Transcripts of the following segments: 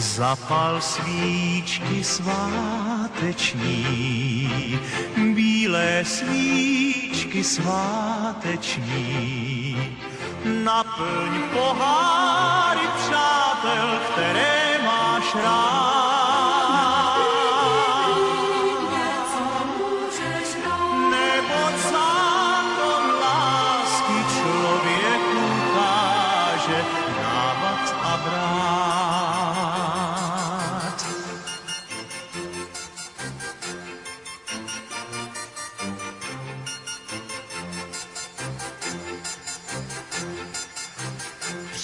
Zapal svíčky sváteční, bílé svíčky sváteční. Naplň poháry přátel, které máš rád.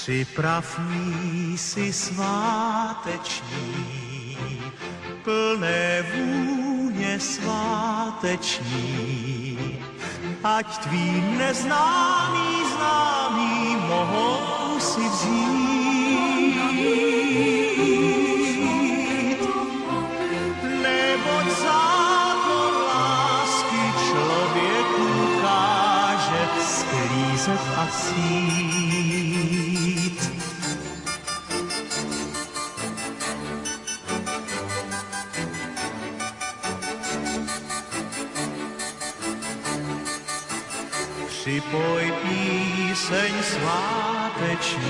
Připrav mísi sváteční, plné vůně sváteční, ať tvý neznámý známý mohou si vzít. Neboť zákon lásky člověku káže sklízet a sít. Připoj píseň sváteční,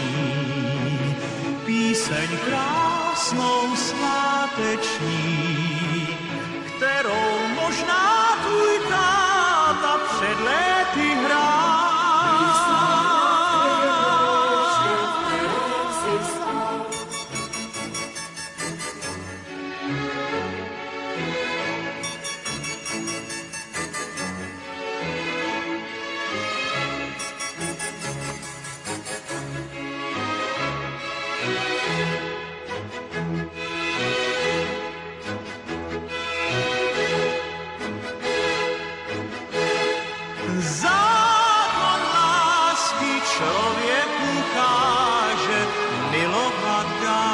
píseň krásnou sváteční, kterou možná Zákon lásky člověku káže milovat dál.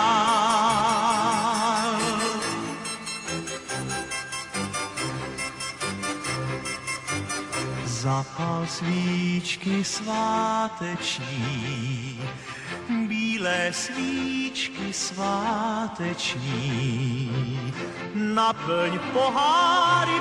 Zapal svíčky sváteční, bílé svíčky sváteční. Naplň poháry